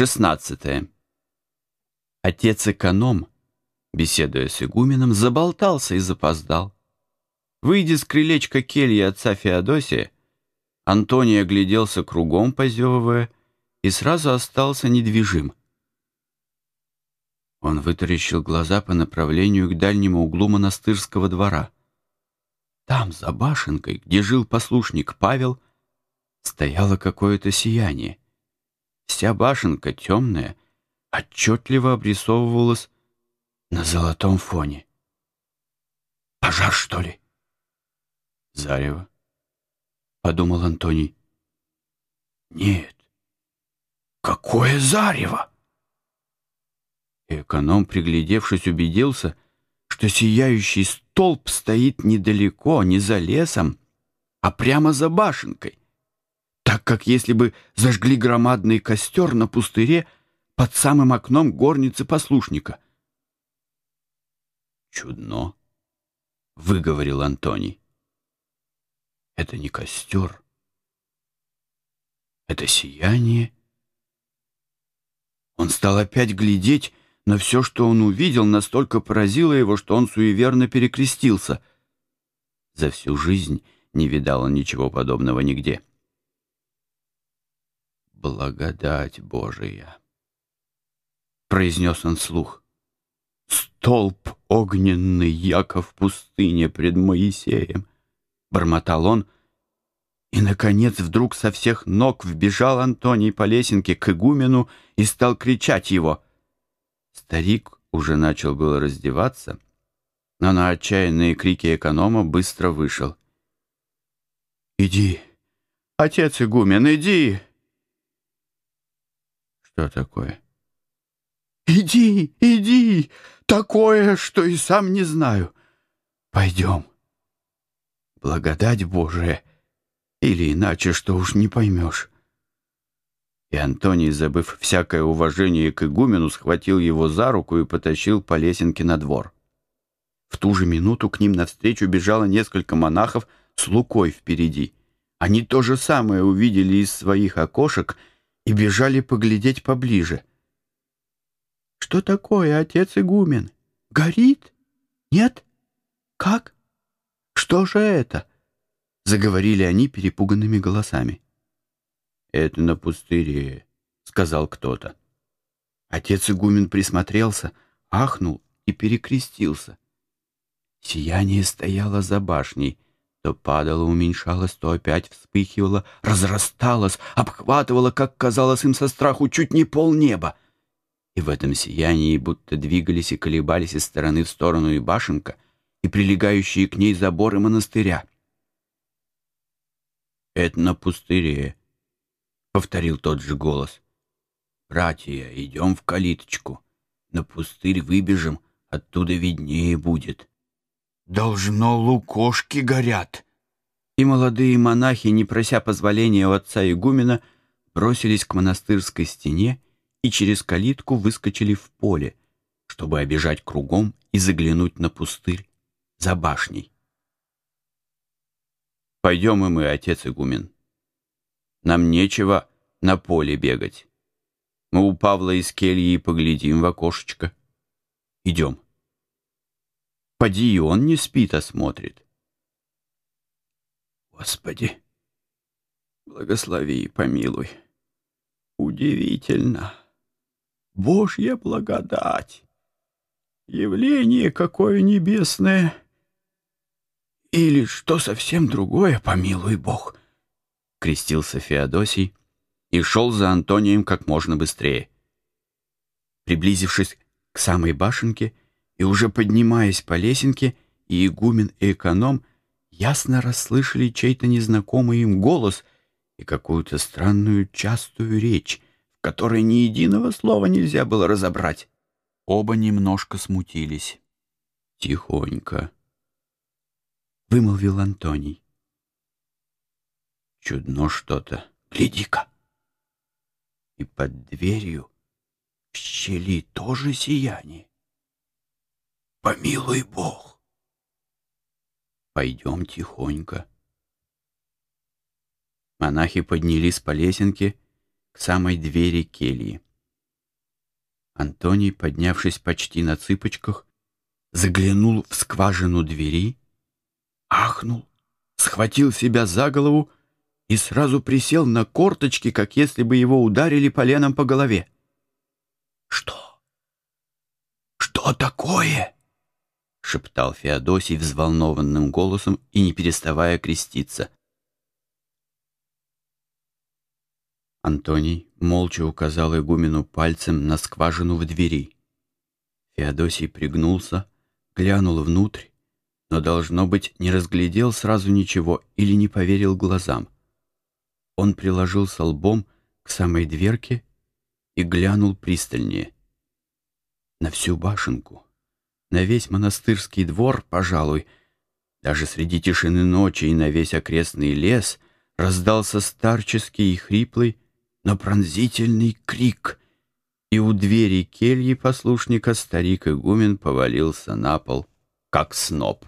16. Отец-эконом, беседуя с игуменом, заболтался и запоздал. Выйдя с крылечка кельи отца Феодосия, Антоний огляделся кругом, позевывая, и сразу остался недвижим. Он вытаращил глаза по направлению к дальнему углу монастырского двора. Там, за башенкой, где жил послушник Павел, стояло какое-то сияние. Вся башенка темная, отчетливо обрисовывалась на золотом фоне. «Пожар, что ли?» «Зарево», — подумал Антоний. «Нет, какое зарево!» Эконом, приглядевшись, убедился, что сияющий столб стоит недалеко, не за лесом, а прямо за башенкой так как если бы зажгли громадный костер на пустыре под самым окном горницы послушника. «Чудно», — выговорил Антоний. «Это не костер, это сияние». Он стал опять глядеть, но все, что он увидел, настолько поразило его, что он суеверно перекрестился. За всю жизнь не видал он ничего подобного нигде благодать Божия. Произнес он слух. Столб огненный, яко в пустыне пред Моисеем. Бормотал он, и, наконец, вдруг со всех ног вбежал Антоний по лесенке к игумену и стал кричать его. Старик уже начал было раздеваться, но на отчаянные крики эконома быстро вышел. «Иди, отец игумен, иди!» Что такое? Иди, иди, такое, что и сам не знаю. Пойдем. Благодать Божия, или иначе, что уж не поймешь. И Антоний, забыв всякое уважение к игумену, схватил его за руку и потащил по лесенке на двор. В ту же минуту к ним навстречу бежало несколько монахов с лукой впереди. Они то же самое увидели из своих окошек — и бежали поглядеть поближе. «Что такое, отец игумен? Горит? Нет? Как? Что же это?» Заговорили они перепуганными голосами. «Это на пустыре», — сказал кто-то. Отец игумен присмотрелся, ахнул и перекрестился. Сияние стояло за башней — то падало, уменьшалось, то опять вспыхивало, разрасталось, обхватывало, как казалось им со страху, чуть не полнеба. И в этом сиянии будто двигались и колебались из стороны в сторону и башенка, и прилегающие к ней заборы монастыря. «Это на пустыре», — повторил тот же голос. «Братья, идем в калиточку. На пустырь выбежим, оттуда виднее будет». Должно, лукошки горят. И молодые монахи, не прося позволения у отца игумена, бросились к монастырской стене и через калитку выскочили в поле, чтобы обежать кругом и заглянуть на пустырь за башней. Пойдем и мы, отец игумен. Нам нечего на поле бегать. Мы у Павла из кельи поглядим в окошечко. Идем. Поди он не спит, а смотрит. Господи, благослови и помилуй. Удивительно. Божья благодать. Явление какое небесное. Или что совсем другое, помилуй Бог. Крестился Феодосий и шел за Антонием как можно быстрее. Приблизившись к самой башенке, и уже поднимаясь по лесенке, и игумен, и эконом ясно расслышали чей-то незнакомый им голос и какую-то странную частую речь, в которой ни единого слова нельзя было разобрать. Оба немножко смутились. «Тихонько», — вымолвил Антоний. «Чудно что-то. Гляди-ка!» И под дверью в щели тоже сияние. Помилуй Бог. Пойдем тихонько. Монахи поднялись по лесенке к самой двери кельи. Антоний, поднявшись почти на цыпочках, заглянул в скважину двери, ахнул, схватил себя за голову и сразу присел на корточки, как если бы его ударили поленом по голове. «Что? Что такое?» — шептал Феодосий взволнованным голосом и не переставая креститься. Антоний молча указал игумену пальцем на скважину в двери. Феодосий пригнулся, глянул внутрь, но, должно быть, не разглядел сразу ничего или не поверил глазам. Он приложился лбом к самой дверке и глянул пристальнее. На всю башенку, на весь монастырский двор, пожалуй, даже среди тишины ночи и на весь окрестный лес раздался старческий и хриплый, но пронзительный крик, и у двери кельи послушника старик-игумен повалился на пол, как сноп.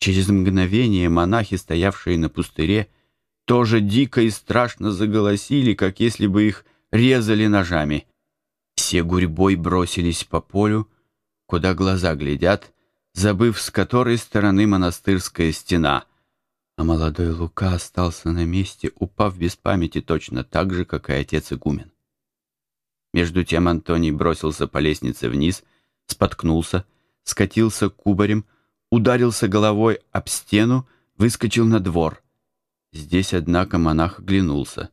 Через мгновение монахи, стоявшие на пустыре, тоже дико и страшно заголосили, как если бы их резали ножами. Все гурьбой бросились по полю, куда глаза глядят, забыв, с которой стороны монастырская стена — а молодой Лука остался на месте, упав без памяти точно так же, как и отец игумен. Между тем Антоний бросился по лестнице вниз, споткнулся, скатился кубарем, ударился головой об стену, выскочил на двор. Здесь, однако, монах оглянулся.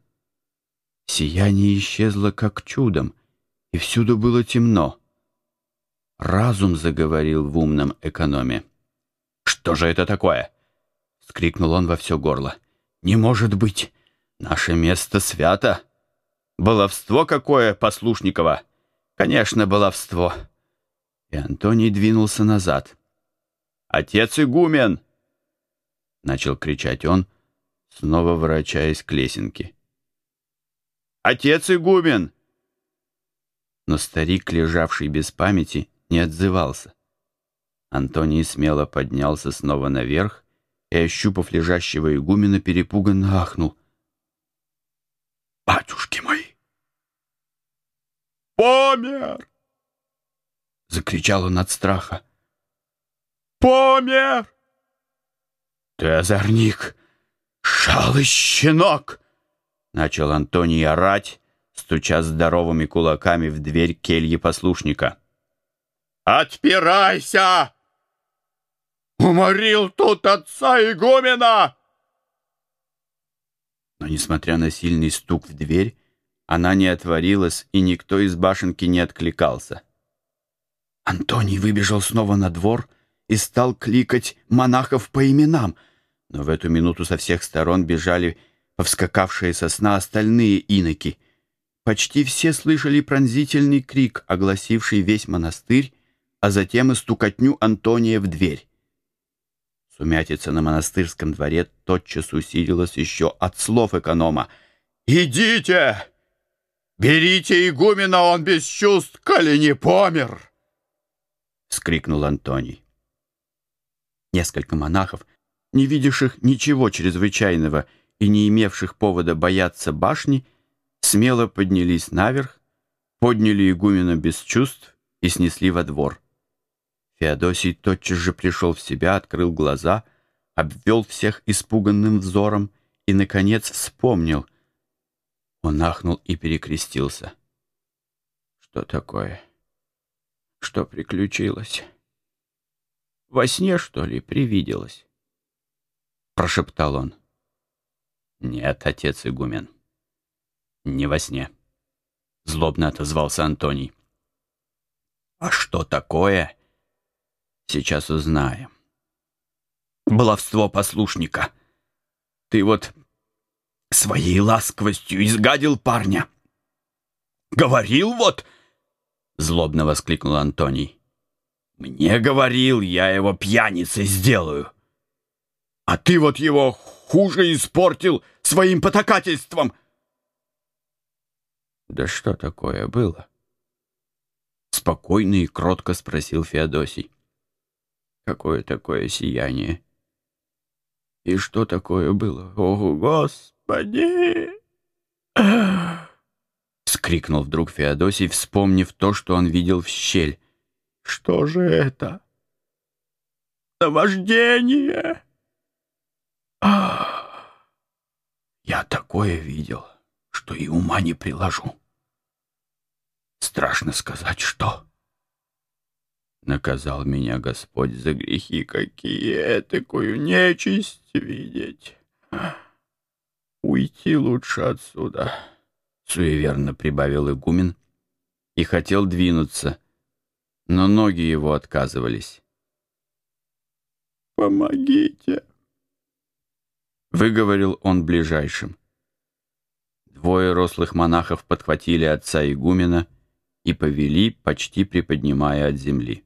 Сияние исчезло как чудом, и всюду было темно. Разум заговорил в умном экономе. «Что же это такое?» — скрикнул он во все горло. «Не может быть! Наше место свято! Баловство какое, Послушникова! Конечно, баловство!» И Антоний двинулся назад. «Отец игумен!» — начал кричать он, снова ворочаясь к лесенке. «Отец игумен!» Но старик, лежавший без памяти, не отзывался. Антоний смело поднялся снова наверх и, ощупав лежащего игумена, перепуганно ахнул. «Батюшки мои!» «Помер!» — закричал он от страха. «Помер!» «Ты озорник! Шалый щенок!» — начал Антоний орать, стуча здоровыми кулаками в дверь кельи послушника. «Отпирайся!» Уморил тут отца игумена!» Но, несмотря на сильный стук в дверь, она не отворилась, и никто из башенки не откликался. Антоний выбежал снова на двор и стал кликать монахов по именам, но в эту минуту со всех сторон бежали повскакавшие со сна остальные иноки. Почти все слышали пронзительный крик, огласивший весь монастырь, а затем и стукотню Антония в дверь. Сумятица на монастырском дворе тотчас усилилась еще от слов эконома. «Идите! Берите игумена, он без чувств, коли не помер!» — скрикнул Антоний. Несколько монахов, не видевших ничего чрезвычайного и не имевших повода бояться башни, смело поднялись наверх, подняли игумена без чувств и снесли во двор. Феодосий тотчас же пришел в себя, открыл глаза, обвел всех испуганным взором и, наконец, вспомнил. Он ахнул и перекрестился. «Что такое? Что приключилось? Во сне, что ли, привиделось?» Прошептал он. «Нет, отец игумен, не во сне», — злобно отозвался Антоний. «А что такое?» Сейчас узнаем. Баловство послушника. Ты вот своей ласковостью изгадил парня. Говорил вот, злобно воскликнул Антоний. Мне говорил, я его пьяницей сделаю. А ты вот его хуже испортил своим потакательством. Да что такое было? Спокойно и кротко спросил Феодосий. Какое такое сияние? И что такое было? О, Господи! вскрикнул вдруг Феодосий, вспомнив то, что он видел в щель. «Что же это? Наваждение!» «Ах! Я такое видел, что и ума не приложу. Страшно сказать, что...» Наказал меня Господь за грехи какие, такую нечисть видеть. Уйти лучше отсюда, — суеверно прибавил игумен и хотел двинуться, но ноги его отказывались. «Помогите!» — выговорил он ближайшим. Двое рослых монахов подхватили отца игумена и повели, почти приподнимая от земли.